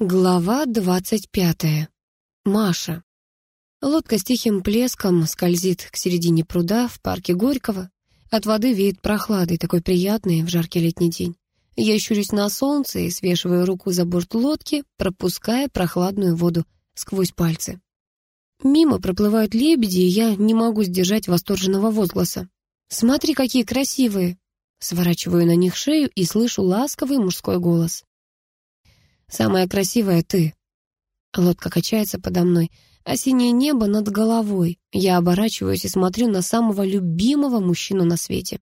Глава двадцать пятая. Маша. Лодка с тихим плеском скользит к середине пруда в парке Горького. От воды веет прохладой, такой приятной в жаркий летний день. Я щурюсь на солнце и свешиваю руку за борт лодки, пропуская прохладную воду сквозь пальцы. Мимо проплывают лебеди, и я не могу сдержать восторженного возгласа. «Смотри, какие красивые!» Сворачиваю на них шею и слышу ласковый мужской голос. Самая красивая ты». Лодка качается подо мной, а синее небо над головой. Я оборачиваюсь и смотрю на самого любимого мужчину на свете.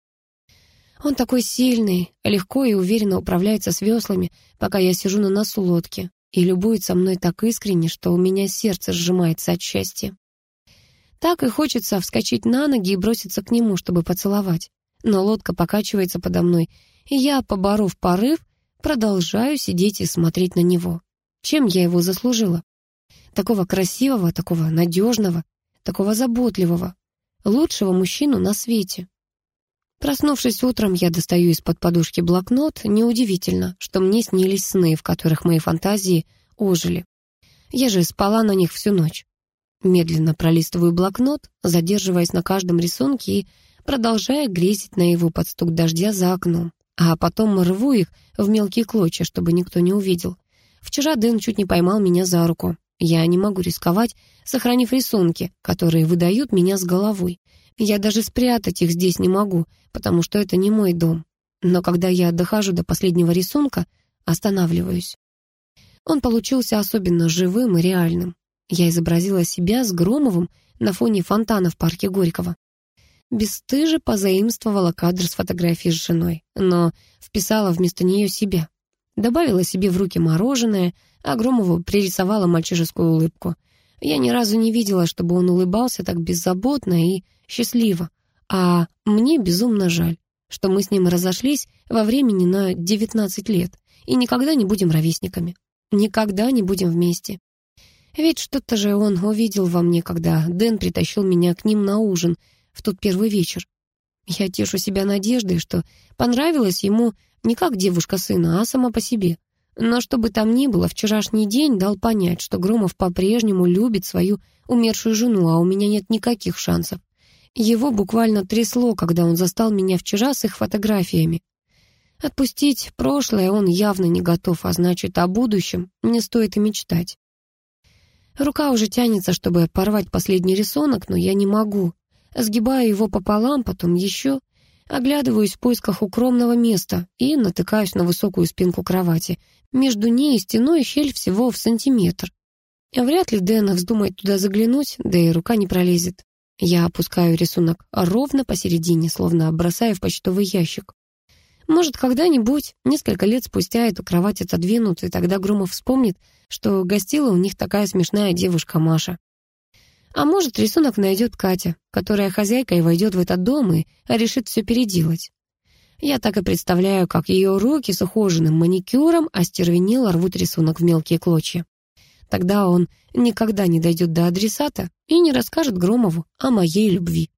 Он такой сильный, легко и уверенно управляется с веслами, пока я сижу на носу лодки, и любуется мной так искренне, что у меня сердце сжимается от счастья. Так и хочется вскочить на ноги и броситься к нему, чтобы поцеловать. Но лодка покачивается подо мной, и я, поборов порыв, Продолжаю сидеть и смотреть на него. Чем я его заслужила? Такого красивого, такого надежного, такого заботливого, лучшего мужчину на свете. Проснувшись утром, я достаю из-под подушки блокнот. Неудивительно, что мне снились сны, в которых мои фантазии ожили. Я же спала на них всю ночь. Медленно пролистываю блокнот, задерживаясь на каждом рисунке и продолжая грезить на его под стук дождя за окном а потом рву их в мелкие клочья, чтобы никто не увидел. Вчера Дэн чуть не поймал меня за руку. Я не могу рисковать, сохранив рисунки, которые выдают меня с головой. Я даже спрятать их здесь не могу, потому что это не мой дом. Но когда я дохожу до последнего рисунка, останавливаюсь. Он получился особенно живым и реальным. Я изобразила себя с Громовым на фоне фонтана в парке Горького бесстыже позаимствовала кадр с фотографией с женой, но вписала вместо нее себя. Добавила себе в руки мороженое, а Громову пририсовала мальчишескую улыбку. Я ни разу не видела, чтобы он улыбался так беззаботно и счастливо. А мне безумно жаль, что мы с ним разошлись во времени на 19 лет и никогда не будем ровесниками. Никогда не будем вместе. Ведь что-то же он увидел во мне, когда Дэн притащил меня к ним на ужин — в тот первый вечер. Я тешу себя надеждой, что понравилась ему не как девушка сына, а сама по себе. Но что бы там ни было, вчерашний день дал понять, что Громов по-прежнему любит свою умершую жену, а у меня нет никаких шансов. Его буквально трясло, когда он застал меня вчера с их фотографиями. Отпустить прошлое он явно не готов, а значит, о будущем не стоит и мечтать. Рука уже тянется, чтобы порвать последний рисунок, но я не могу. Сгибаю его пополам, потом еще. Оглядываюсь в поисках укромного места и натыкаюсь на высокую спинку кровати. Между ней и стеной щель всего в сантиметр. Вряд ли Дэн вздумает туда заглянуть, да и рука не пролезет. Я опускаю рисунок ровно посередине, словно бросаю в почтовый ящик. Может, когда-нибудь, несколько лет спустя, эту кровать отодвинут, и тогда Громов вспомнит, что гостила у них такая смешная девушка Маша. А может, рисунок найдет Катя, которая хозяйка и войдет в этот дом и решит все переделать. Я так и представляю, как ее руки с ухоженным маникюром остервенело рвут рисунок в мелкие клочья. Тогда он никогда не дойдет до адресата и не расскажет Громову о моей любви.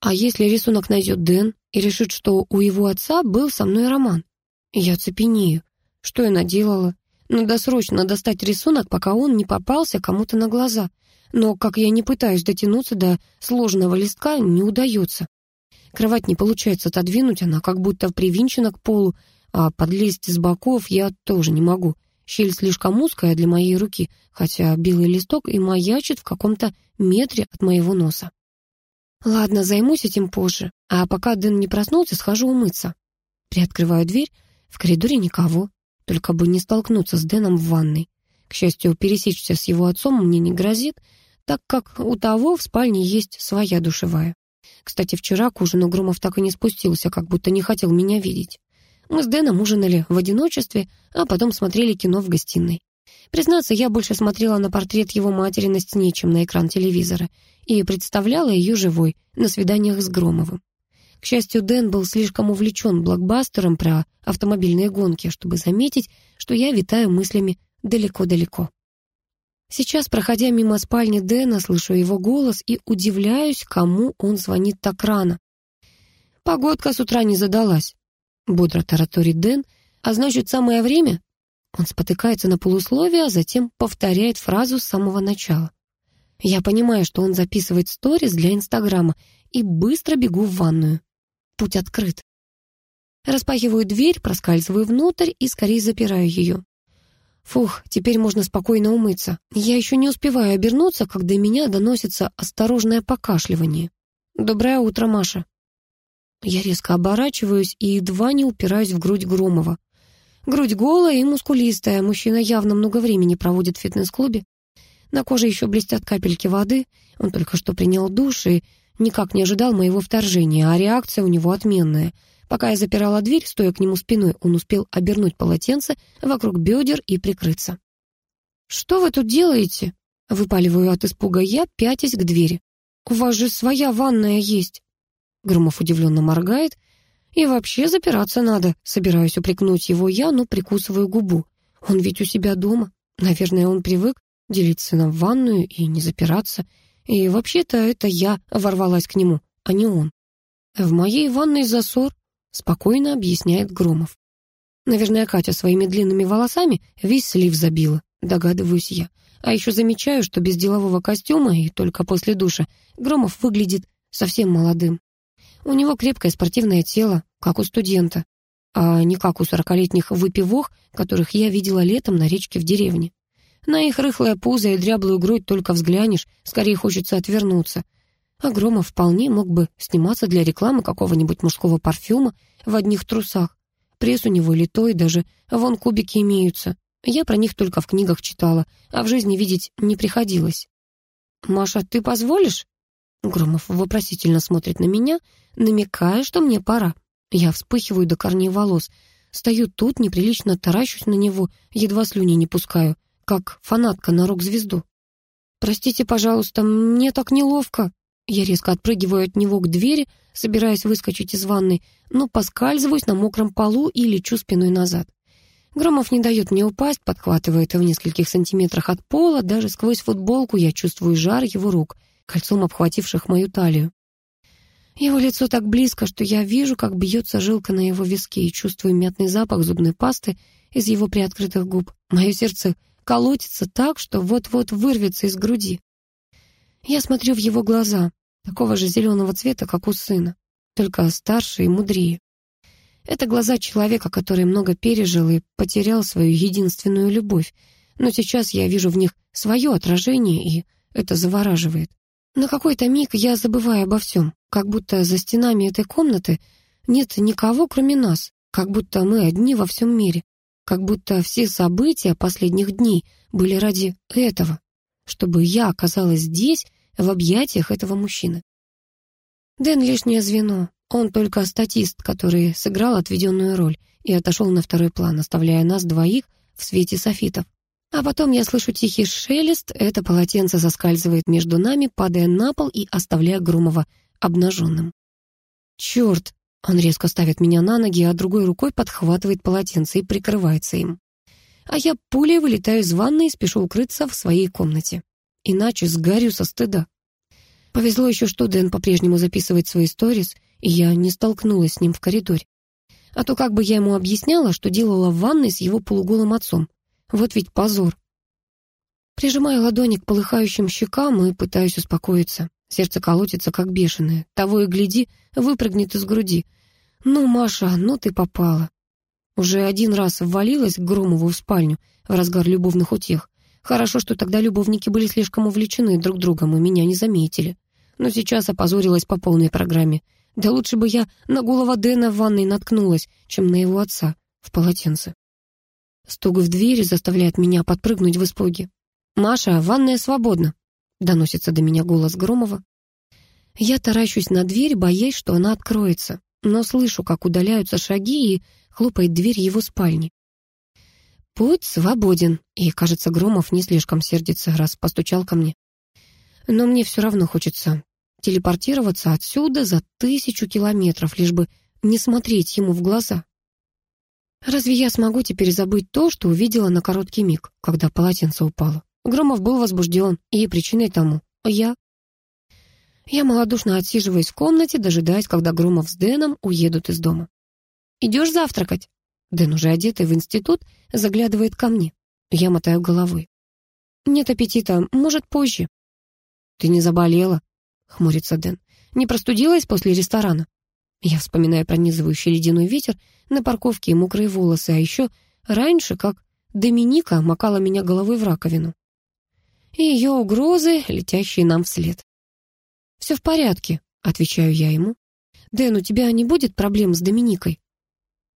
А если рисунок найдет Дэн и решит, что у его отца был со мной роман? Я цепенею. Что я наделала? Надо срочно достать рисунок, пока он не попался кому-то на глаза. Но как я не пытаюсь дотянуться до сложного листка, не удается. Кровать не получается отодвинуть, она как будто привинчена к полу, а подлезть с боков я тоже не могу. Щель слишком узкая для моей руки, хотя белый листок и маячит в каком-то метре от моего носа. Ладно, займусь этим позже, а пока Дэн не проснулся, схожу умыться. Приоткрываю дверь, в коридоре никого, только бы не столкнуться с Дэном в ванной. К счастью, пересечься с его отцом мне не грозит, так как у того в спальне есть своя душевая. Кстати, вчера к ужину Громов так и не спустился, как будто не хотел меня видеть. Мы с Дэном ужинали в одиночестве, а потом смотрели кино в гостиной. Признаться, я больше смотрела на портрет его матери на стене, чем на экран телевизора, и представляла ее живой на свиданиях с Громовым. К счастью, Дэн был слишком увлечен блокбастером про автомобильные гонки, чтобы заметить, что я витаю мыслями далеко-далеко. Сейчас, проходя мимо спальни Дэна, слышу его голос и удивляюсь, кому он звонит так рано. «Погодка с утра не задалась», — бодро тараторит Дэн, «а значит, самое время?» Он спотыкается на полусловие, а затем повторяет фразу с самого начала. Я понимаю, что он записывает сторис для Инстаграма и быстро бегу в ванную. Путь открыт. Распахиваю дверь, проскальзываю внутрь и скорее запираю ее. Фух, теперь можно спокойно умыться. Я еще не успеваю обернуться, до меня доносится осторожное покашливание. «Доброе утро, Маша». Я резко оборачиваюсь и едва не упираюсь в грудь Громова. Грудь голая и мускулистая, мужчина явно много времени проводит в фитнес-клубе. На коже еще блестят капельки воды, он только что принял душ и никак не ожидал моего вторжения, а реакция у него отменная. Пока я запирала дверь, стоя к нему спиной, он успел обернуть полотенце вокруг бедер и прикрыться. «Что вы тут делаете?» Выпаливаю от испуга я, пятясь к двери. «У вас же своя ванная есть!» Громов удивленно моргает. «И вообще запираться надо!» Собираюсь упрекнуть его я, но прикусываю губу. Он ведь у себя дома. Наверное, он привык делиться на ванную и не запираться. И вообще-то это я ворвалась к нему, а не он. В моей ванной засор, спокойно объясняет Громов. Наверное, Катя своими длинными волосами весь слив забила, догадываюсь я. А еще замечаю, что без делового костюма и только после душа Громов выглядит совсем молодым. У него крепкое спортивное тело, как у студента, а не как у сорокалетних выпивох, которых я видела летом на речке в деревне. На их рыхлое пузо и дряблую грудь только взглянешь, скорее хочется отвернуться. А Громов вполне мог бы сниматься для рекламы какого-нибудь мужского парфюма в одних трусах. Пресс у него литой, даже вон кубики имеются. Я про них только в книгах читала, а в жизни видеть не приходилось. «Маша, ты позволишь?» Громов вопросительно смотрит на меня, намекая, что мне пора. Я вспыхиваю до корней волос. Стою тут, неприлично таращусь на него, едва слюни не пускаю как фанатка на рок-звезду. «Простите, пожалуйста, мне так неловко». Я резко отпрыгиваю от него к двери, собираясь выскочить из ванной, но поскальзываюсь на мокром полу и лечу спиной назад. Громов не дает мне упасть, подхватывает в нескольких сантиметрах от пола, даже сквозь футболку я чувствую жар его рук, кольцом обхвативших мою талию. Его лицо так близко, что я вижу, как бьется жилка на его виске и чувствую мятный запах зубной пасты из его приоткрытых губ. Мое сердце колотится так, что вот-вот вырвется из груди. Я смотрю в его глаза, такого же зеленого цвета, как у сына, только старше и мудрее. Это глаза человека, который много пережил и потерял свою единственную любовь, но сейчас я вижу в них свое отражение, и это завораживает. На какой-то миг я забываю обо всем, как будто за стенами этой комнаты нет никого, кроме нас, как будто мы одни во всем мире, как будто все события последних дней были ради этого, чтобы я оказалась здесь, в объятиях этого мужчины. Дэн — лишнее звено. Он только статист, который сыграл отведенную роль и отошел на второй план, оставляя нас двоих в свете софитов. А потом я слышу тихий шелест, это полотенце соскальзывает между нами, падая на пол и оставляя Громова обнаженным. «Черт!» Он резко ставит меня на ноги, а другой рукой подхватывает полотенце и прикрывается им. А я пулей вылетаю из ванной и спешу укрыться в своей комнате. Иначе сгорю со стыда. Повезло еще, что Дэн по-прежнему записывает свои сторис, и я не столкнулась с ним в коридоре. А то как бы я ему объясняла, что делала в ванной с его полуголым отцом. Вот ведь позор. Прижимаю ладони к полыхающим щекам и пытаюсь успокоиться. Сердце колотится, как бешеное. Того и гляди, выпрыгнет из груди. «Ну, Маша, ну ты попала». Уже один раз ввалилась к Громову в спальню в разгар любовных утех. Хорошо, что тогда любовники были слишком увлечены друг другом и меня не заметили. Но сейчас опозорилась по полной программе. Да лучше бы я на голова Дэна в ванной наткнулась, чем на его отца в полотенце. Стук в двери заставляет меня подпрыгнуть в испуге. «Маша, ванная свободна», Доносится до меня голос Громова. Я таращусь на дверь, боясь, что она откроется, но слышу, как удаляются шаги и хлопает дверь его спальни. Путь свободен, и, кажется, Громов не слишком сердится, раз постучал ко мне. Но мне все равно хочется телепортироваться отсюда за тысячу километров, лишь бы не смотреть ему в глаза. Разве я смогу теперь забыть то, что увидела на короткий миг, когда полотенце упало? Громов был возбужден, и причиной тому я. Я малодушно отсиживаюсь в комнате, дожидаясь, когда Громов с Дэном уедут из дома. «Идешь завтракать?» Дэн, уже одетый в институт, заглядывает ко мне. Я мотаю головой. «Нет аппетита, может, позже». «Ты не заболела?» — хмурится Дэн. «Не простудилась после ресторана?» Я вспоминаю пронизывающий ледяной ветер на парковке и мокрые волосы, а еще раньше, как Доминика макала меня головой в раковину. И ее угрозы, летящие нам вслед. «Все в порядке», — отвечаю я ему. «Дэн, у тебя не будет проблем с Доминикой?»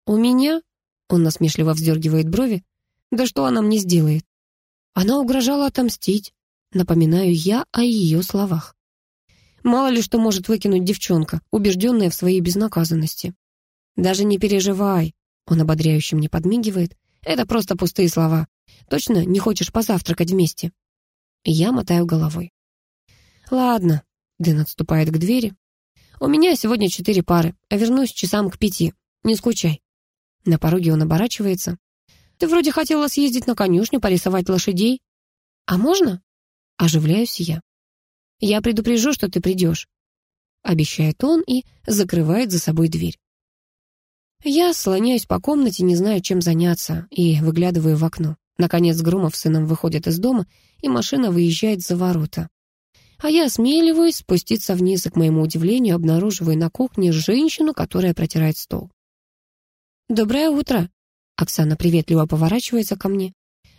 «У меня?» — он насмешливо вздергивает брови. «Да что она мне сделает?» Она угрожала отомстить. Напоминаю я о ее словах. Мало ли что может выкинуть девчонка, убежденная в своей безнаказанности. «Даже не переживай», — он ободряюще мне подмигивает. «Это просто пустые слова. Точно не хочешь позавтракать вместе?» Я мотаю головой. «Ладно», — Дэн отступает к двери. «У меня сегодня четыре пары, а вернусь часам к пяти. Не скучай». На пороге он оборачивается. «Ты вроде хотела съездить на конюшню, порисовать лошадей. А можно?» Оживляюсь я. Я предупрежу, что ты придешь», — обещает он и закрывает за собой дверь. Я слоняюсь по комнате, не знаю, чем заняться, и выглядываю в окно. Наконец Громов с сыном выходят из дома, и машина выезжает за ворота. А я осмеливаюсь спуститься вниз и, к моему удивлению, обнаруживаю на кухне женщину, которая протирает стол. «Доброе утро!» Оксана приветливо поворачивается ко мне.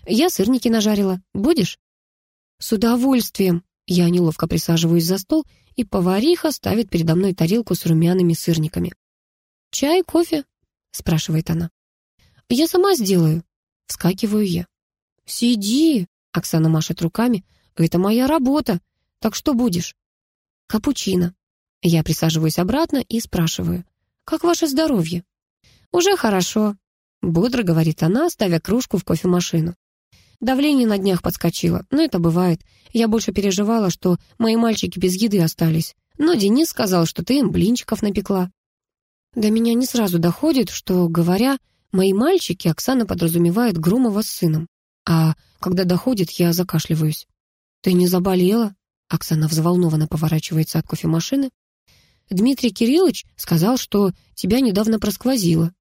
«Я сырники нажарила. Будешь?» «С удовольствием!» Я неловко присаживаюсь за стол, и повариха ставит передо мной тарелку с румяными сырниками. «Чай, кофе?» — спрашивает она. «Я сама сделаю». Вскакиваю я. «Сиди!» — Оксана машет руками. «Это моя работа. Так что будешь?» «Капучино». Я присаживаюсь обратно и спрашиваю. «Как ваше здоровье?» «Уже хорошо», — бодро говорит она, ставя кружку в кофемашину. Давление на днях подскочило, но это бывает. Я больше переживала, что мои мальчики без еды остались. Но Денис сказал, что ты им блинчиков напекла. До меня не сразу доходит, что, говоря «мои мальчики», Оксана подразумевает Громова с сыном. А когда доходит, я закашливаюсь. «Ты не заболела?» Оксана взволнованно поворачивается от кофемашины. «Дмитрий Кириллович сказал, что тебя недавно просквозило.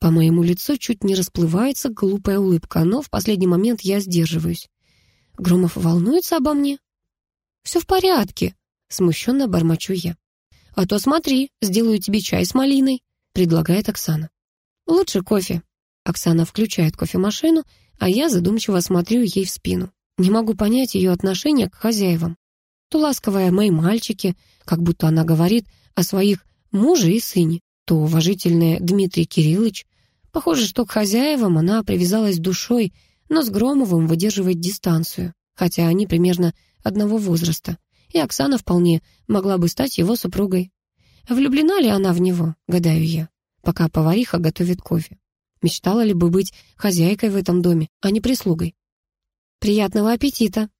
По моему лицу чуть не расплывается глупая улыбка, но в последний момент я сдерживаюсь. Громов волнуется обо мне? «Все в порядке», — смущенно бормочу я. «А то смотри, сделаю тебе чай с малиной», — предлагает Оксана. «Лучше кофе». Оксана включает кофемашину, а я задумчиво смотрю ей в спину. Не могу понять ее отношение к хозяевам. То ласковая «мои мальчики», как будто она говорит о своих муже и сыне, то уважительная Дмитрий Кириллович. Похоже, что к хозяевам она привязалась душой, но с Громовым выдерживает дистанцию, хотя они примерно одного возраста, и Оксана вполне могла бы стать его супругой. Влюблена ли она в него, гадаю я, пока повариха готовит кофе. Мечтала ли бы быть хозяйкой в этом доме, а не прислугой? «Приятного аппетита!»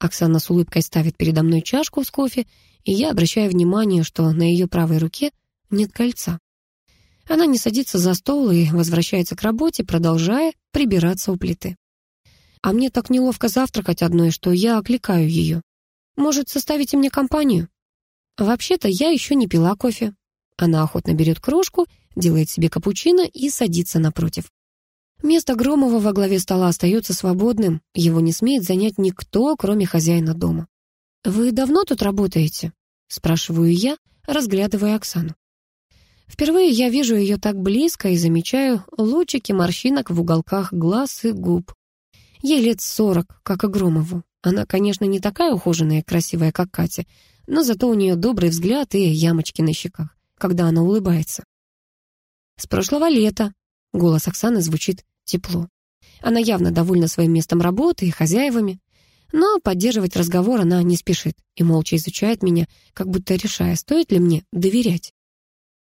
Оксана с улыбкой ставит передо мной чашку с кофе, и я обращаю внимание, что на ее правой руке нет кольца. Она не садится за стол и возвращается к работе, продолжая прибираться у плиты. А мне так неловко завтракать одной, что я окликаю ее. «Может, составите мне компанию?» «Вообще-то я еще не пила кофе». Она охотно берет кружку, делает себе капучино и садится напротив. Место Громова во главе стола остается свободным, его не смеет занять никто, кроме хозяина дома. «Вы давно тут работаете?» — спрашиваю я, разглядывая Оксану. Впервые я вижу ее так близко и замечаю лучики морщинок в уголках глаз и губ. Ей лет сорок, как и Громову. Она, конечно, не такая ухоженная и красивая, как Катя, но зато у нее добрый взгляд и ямочки на щеках, когда она улыбается. «С прошлого лета», — голос Оксаны звучит тепло. Она явно довольна своим местом работы и хозяевами, но поддерживать разговор она не спешит и молча изучает меня, как будто решая, стоит ли мне доверять.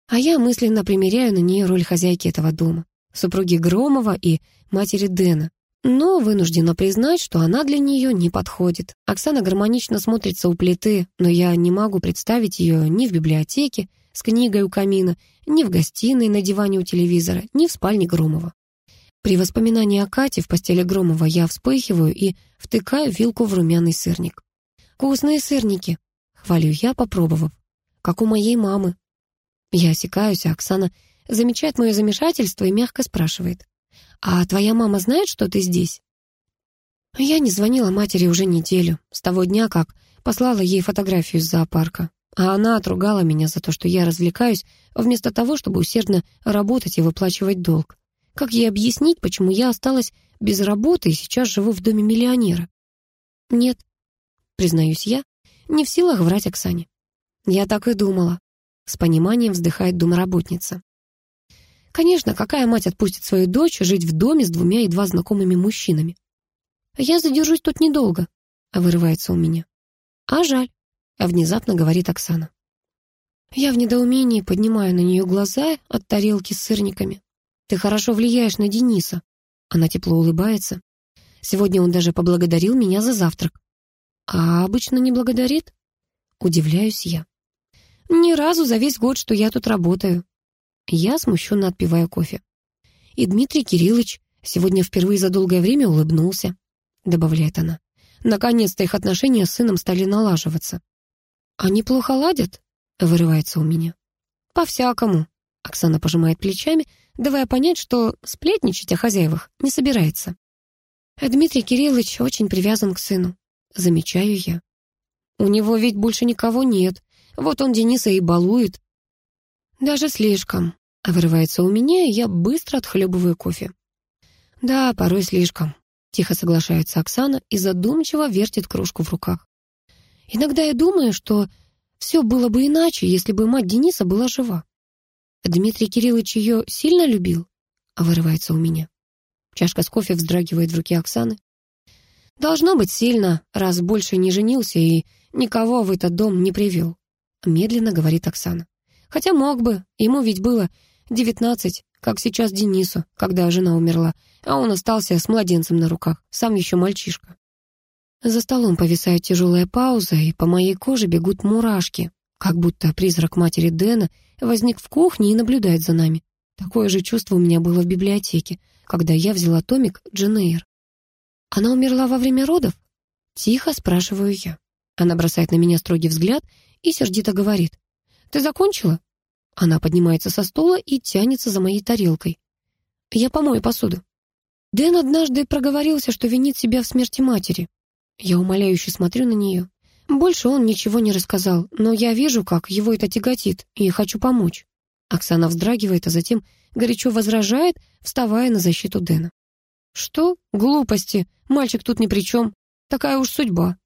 А я мысленно примеряю на нее роль хозяйки этого дома, супруги Громова и матери Дэна. Но вынуждена признать, что она для нее не подходит. Оксана гармонично смотрится у плиты, но я не могу представить ее ни в библиотеке с книгой у камина, ни в гостиной на диване у телевизора, ни в спальне Громова. При воспоминании о Кате в постели Громова я вспыхиваю и втыкаю вилку в румяный сырник. «Вкусные сырники!» — хвалю я, попробовав. «Как у моей мамы, я осекаюсь, а Оксана замечает мое замешательство и мягко спрашивает. «А твоя мама знает, что ты здесь?» Я не звонила матери уже неделю, с того дня, как послала ей фотографию из зоопарка. А она отругала меня за то, что я развлекаюсь, вместо того, чтобы усердно работать и выплачивать долг. Как ей объяснить, почему я осталась без работы и сейчас живу в доме миллионера? Нет, признаюсь я, не в силах врать Оксане. Я так и думала. С пониманием вздыхает домработница. Конечно, какая мать отпустит свою дочь жить в доме с двумя едва знакомыми мужчинами? Я задержусь тут недолго, а вырывается у меня. А жаль, внезапно говорит Оксана. Я в недоумении поднимаю на нее глаза от тарелки с сырниками. Ты хорошо влияешь на Дениса. Она тепло улыбается. Сегодня он даже поблагодарил меня за завтрак. А обычно не благодарит? Удивляюсь я. Ни разу за весь год, что я тут работаю. Я смущенно отпиваю кофе. И Дмитрий Кириллович сегодня впервые за долгое время улыбнулся, добавляет она. Наконец-то их отношения с сыном стали налаживаться. «Они плохо ладят?» — вырывается у меня. «По-всякому», — Оксана пожимает плечами, давая понять, что сплетничать о хозяевах не собирается. Дмитрий Кириллович очень привязан к сыну. Замечаю я. У него ведь больше никого нет. Вот он Дениса и балует. Даже слишком. Вырывается у меня, и я быстро отхлебываю кофе. Да, порой слишком. Тихо соглашается Оксана и задумчиво вертит кружку в руках. Иногда я думаю, что все было бы иначе, если бы мать Дениса была жива. Дмитрий Кириллович ее сильно любил? А вырывается у меня. Чашка с кофе вздрагивает в руке Оксаны. Должно быть сильно, раз больше не женился и никого в этот дом не привел. Медленно говорит Оксана. Хотя мог бы, ему ведь было девятнадцать, как сейчас Денису, когда жена умерла, а он остался с младенцем на руках, сам еще мальчишка. За столом повисает тяжелая пауза, и по моей коже бегут мурашки, как будто призрак матери Дэна возник в кухне и наблюдает за нами. Такое же чувство у меня было в библиотеке, когда я взяла томик Дженейр. «Она умерла во время родов?» Тихо спрашиваю я. Она бросает на меня строгий взгляд и сердито говорит. «Ты закончила?» Она поднимается со стола и тянется за моей тарелкой. «Я помою посуду». Дэн однажды проговорился, что винит себя в смерти матери. Я умоляюще смотрю на нее. Больше он ничего не рассказал, но я вижу, как его это тяготит, и хочу помочь. Оксана вздрагивает, а затем горячо возражает, вставая на защиту Дэна. «Что? Глупости. Мальчик тут ни при чем. Такая уж судьба».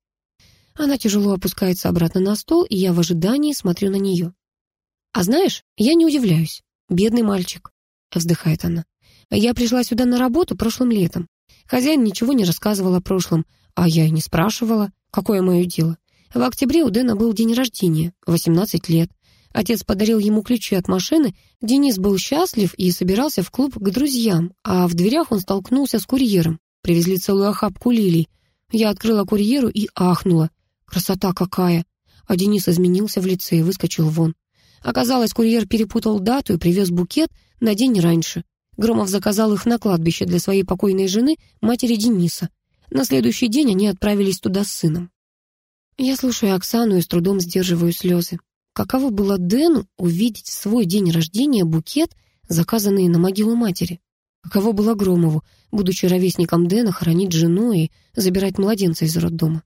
Она тяжело опускается обратно на стол, и я в ожидании смотрю на нее. «А знаешь, я не удивляюсь. Бедный мальчик», — вздыхает она. «Я пришла сюда на работу прошлым летом. Хозяин ничего не рассказывал о прошлом, а я и не спрашивала, какое мое дело. В октябре у Дэна был день рождения, 18 лет. Отец подарил ему ключи от машины, Денис был счастлив и собирался в клуб к друзьям, а в дверях он столкнулся с курьером. Привезли целую охапку лилий. Я открыла курьеру и ахнула. Красота какая! А Денис изменился в лице и выскочил вон. Оказалось, курьер перепутал дату и привез букет на день раньше. Громов заказал их на кладбище для своей покойной жены, матери Дениса. На следующий день они отправились туда с сыном. Я слушаю Оксану и с трудом сдерживаю слезы. Каково было Дэну увидеть свой день рождения букет, заказанный на могилу матери? Каково было Громову, будучи ровесником Дэна, хоронить жену и забирать младенца из роддома?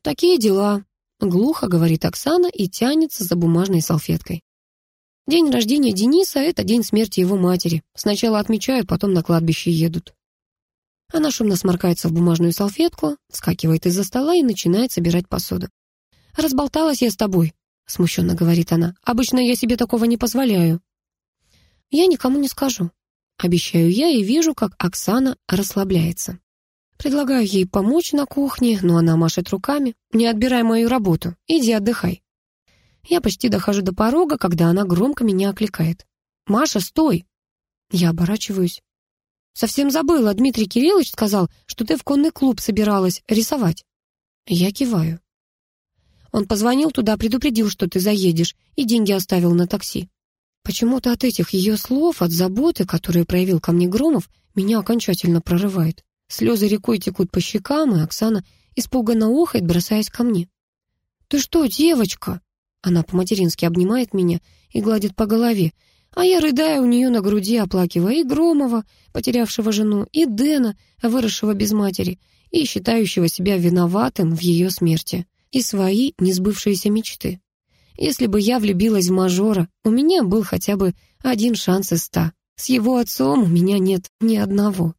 «Такие дела», — глухо говорит Оксана и тянется за бумажной салфеткой. День рождения Дениса — это день смерти его матери. Сначала отмечают, потом на кладбище едут. Она шумно сморкается в бумажную салфетку, вскакивает из-за стола и начинает собирать посуду. «Разболталась я с тобой», — смущенно говорит она. «Обычно я себе такого не позволяю». «Я никому не скажу», — обещаю я и вижу, как Оксана расслабляется. Предлагаю ей помочь на кухне, но она машет руками. «Не отбирай мою работу, иди отдыхай». Я почти дохожу до порога, когда она громко меня окликает. «Маша, стой!» Я оборачиваюсь. Совсем забыла, Дмитрий Кириллович сказал, что ты в конный клуб собиралась рисовать. Я киваю. Он позвонил туда, предупредил, что ты заедешь, и деньги оставил на такси. Почему-то от этих ее слов, от заботы, которую проявил ко мне Громов, меня окончательно прорывает. Слезы рекой текут по щекам, и Оксана испуганно охает, бросаясь ко мне. «Ты что, девочка?» Она по-матерински обнимает меня и гладит по голове, А я рыдаю у нее на груди, оплакивая и Громова, потерявшего жену, и Дэна, выросшего без матери, и считающего себя виноватым в ее смерти, и свои несбывшиеся мечты. Если бы я влюбилась в мажора, у меня был хотя бы один шанс из ста. С его отцом у меня нет ни одного.